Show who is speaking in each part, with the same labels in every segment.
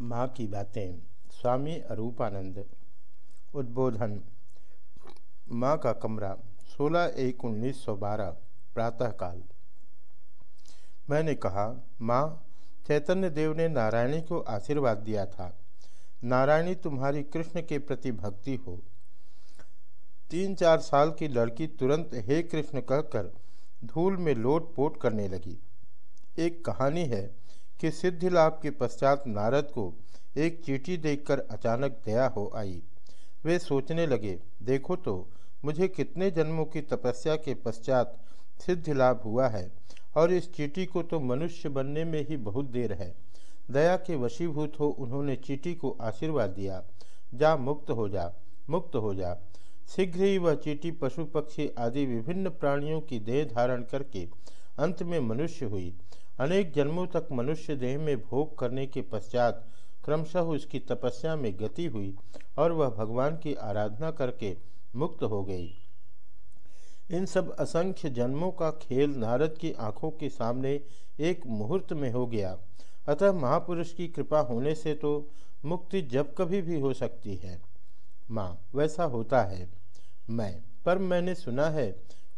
Speaker 1: माँ की बातें। स्वामी अरूपानंद। उद्बोधन। माँ का कमरा 16 एक उन्नीस सौ बारह, प्रातःकाल। मैंने कहा, माँ, चैतन्य देव ने नारायणी को आशीर्वाद दिया था। नारायणी तुम्हारी कृष्ण के प्रति भक्ति हो। तीन चार साल की लड़की तुरंत हे कृष्ण कहकर धूल में लोट पोट करने लगी। एक कहानी है कि सिद्धि लाभ के पश्चात नारद को एक चीटी देखकर अचानक दया हो आई। वे सोचने लगे, देखो तो मुझे कितने जन्मों की तपस्या के पश्चात सिद्धि लाभ हुआ है, और इस चीटी को तो मनुष्य बनने में ही बहुत देर है। दया के वशीभूत हो उन्होंने चीटी को आशीर्वाद दिया। जा, मुक्त हो जा, मुक्त हो जा। शीघ्र ही वह चीटी, पशु पक्षी आदि विभिन्न प्राणियों की देह धारण करके अंत में मनुष्य हुई अनेक जन्मों तक मनुष्य देह में भोग करने के पश्चात क्रमशः उसकी तपस्या में गति हुई और वह भगवान की आराधना करके मुक्त हो गई। इन सब असंख्य जन्मों का खेल नारद की आँखों के सामने एक मुहूर्त में हो गया। अतः महापुरुष की कृपा होने से तो मुक्ति जब कभी भी हो सकती है। माँ, वैसा होता है। मैं, पर मैंने सुना है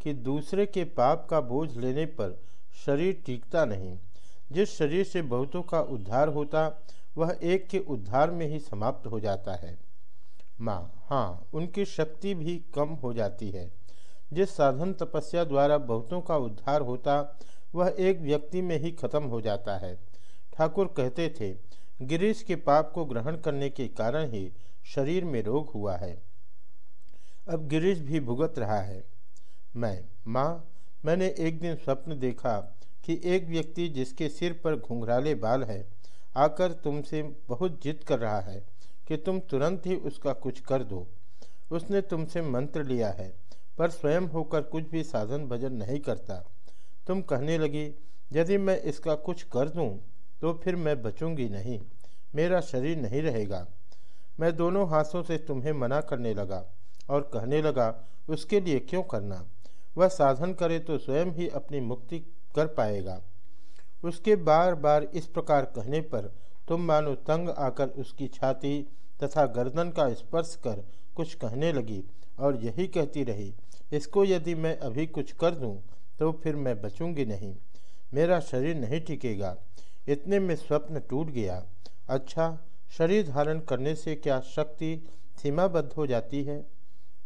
Speaker 1: कि दूसरे के पाप का बोझ लेने पर शरीर टीकता नहीं। जिस शरीर से बहुतों का उद्धार होता, वह एक के उद्धार में ही समाप्त हो जाता है। माँ हाँ उनकी शक्ति भी कम हो जाती है। जिस साधन तपस्या द्वारा बहुतों का उद्धार होता, वह एक व्यक्ति में ही खत्म हो जाता है। ठाकुर कहते थे, गिरीश के पाप को ग्रहण करने के कारण ही शरीर में रोग हुआ है। अब गिरीश भी भुगत रहा है। मैं, माँ मैंने एक दिन स्वप्न देखा कि एक व्यक्ति जिसके सिर पर घुंघराले बाल है, आकर तुमसे बहुत जिद कर रहा है कि तुम तुरंत ही उसका कुछ कर दो। उसने तुमसे मंत्र लिया है, पर स्वयं होकर कुछ भी साधन भजन नहीं करता। तुम कहने लगी, यदि मैं इसका कुछ कर दूँ तो फिर मैं बचूँगी नहीं, मेरा शरीर नहीं रहेगा। मैं दोनों हाथों से तुम्हें मना करने लगा और कहने लगा, उसके लिए क्यों करना? वह साधन करे तो स्वयं ही अपनी मुक्ति कर पाएगा। उसके बार बार इस प्रकार कहने पर तुम मानो तंग आकर उसकी छाती तथा गर्दन का स्पर्श कर कुछ कहने लगी और यही कहती रही, इसको यदि मैं अभी कुछ कर दूँ तो फिर मैं बचूँगी नहीं। मेरा शरीर नहीं टिकेगा। इतने में स्वप्न टूट गया। अच्छा शरीर धारण करने से क्या शक्ति सीमाबद्ध हो जाती है?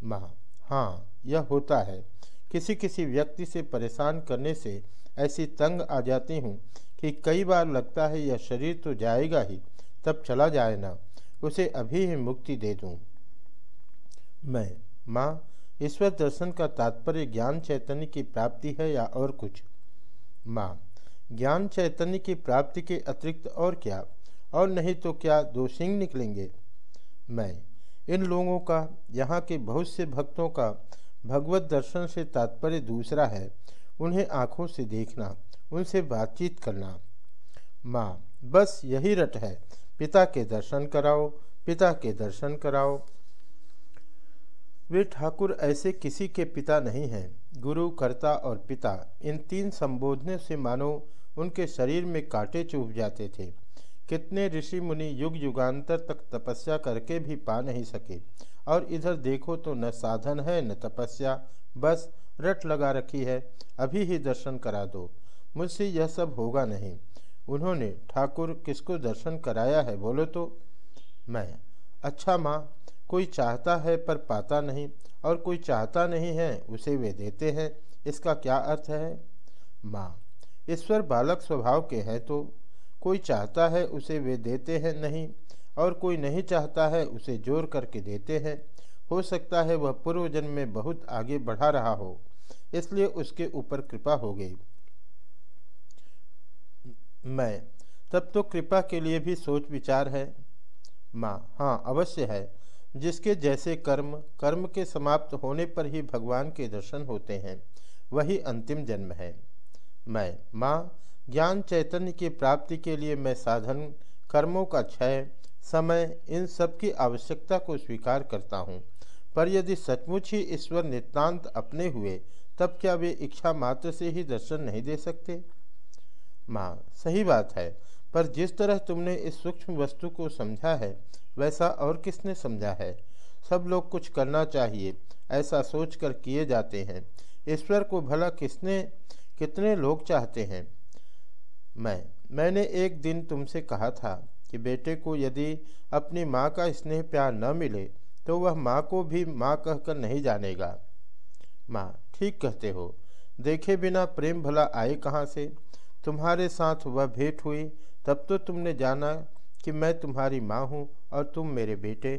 Speaker 1: माँ हाँ यह होता है। किसी किसी व्यक्ति से परेशान करने से ऐसी तंग आ जाती हूँ कि कई बार लगता है यह शरीर तो जाएगा ही, तब चला जाए ना। उसे अभी ही मुक्ति दे दूँ। मैं, माँ, ईश्वर दर्शन का तात्पर्य ज्ञान चैतन्य की प्राप्ति है या और कुछ? माँ, ज्ञान चैतन्य की प्राप्ति के अतिरिक्त और क्या? और नहीं तो क्या दो सिंह निकलेंगे? मैं, इन लोगों का, यहाँ के बहुत से भक्तों का भगवत दर्शन से तात्पर्य दूसरा है, उन्हें आँखों से देखना, उनसे बातचीत करना। माँ, बस यही रट है। पिता के दर्शन कराओ, पिता के दर्शन कराओ। वे ठाकुर ऐसे किसी के पिता नहीं हैं। गुरु, कर्ता और पिता, इन तीन संबोधने से मानो उनके शरीर में कांटे चुभ जाते थे। कितने ऋषि मुनि युग युगांतर तक तपस्या करके भी पा नहीं सके। और इधर देखो तो न साधन है, न तपस्या, बस रट लगा रखी है, अभी ही दर्शन करा दो। मुझसे यह सब होगा नहीं। उन्होंने, ठाकुर, किसको दर्शन कराया है, बोलो तो? मैं। अच्छा माँ, कोई चाहता है पर पाता नहीं, और कोई चाहता नहीं है, उसे वे देते हैं, इसका क्या अर्थ है? माँ, ईश्वर बालक स्वभाव के हैं तो कोई चाहता है उसे वे देते हैं नहीं और कोई नहीं चाहता है उसे ज़ोर करके देते हैं। हो सकता है वह पूर्व जन्म में बहुत आगे बढ़ा रहा हो, इसलिए उसके ऊपर कृपा हो गई। मैं, तब तो कृपा के लिए भी सोच विचार है। माँ हाँ अवश्य है। जिसके जैसे कर्म कर्म के समाप्त होने पर ही भगवान के दर्शन होते हैं, वही अंतिम जन्म है। मैं, माँ, ज्ञान चैतन्य की प्राप्ति के लिए मैं साधन, कर्मों का क्षय समय इन सब की आवश्यकता को स्वीकार करता हूँ। पर यदि सचमुच ही ईश्वर नितांत अपने हुए, तब क्या वे इच्छा मात्र से ही दर्शन नहीं दे सकते? माँ, सही बात है, पर जिस तरह तुमने इस सूक्ष्म वस्तु को समझा है, वैसा और किसने समझा है? सब लोग कुछ करना चाहिए, ऐसा सोचकर किए जाते हैं। ईश्वर को भला किसने, कितने लोग चाहते हैं? मैं, मैंने एक दिन तुमसे कहा था कि बेटे को यदि अपनी माँ का स्नेह प्यार न मिले तो वह माँ को भी माँ कहकर नहीं जानेगा। माँ, ठीक कहते हो। देखे बिना प्रेम भला आए कहाँ से? तुम्हारे साथ वह भेंट हुई, तब तो तुमने जाना कि मैं तुम्हारी माँ हूँ और तुम मेरे बेटे।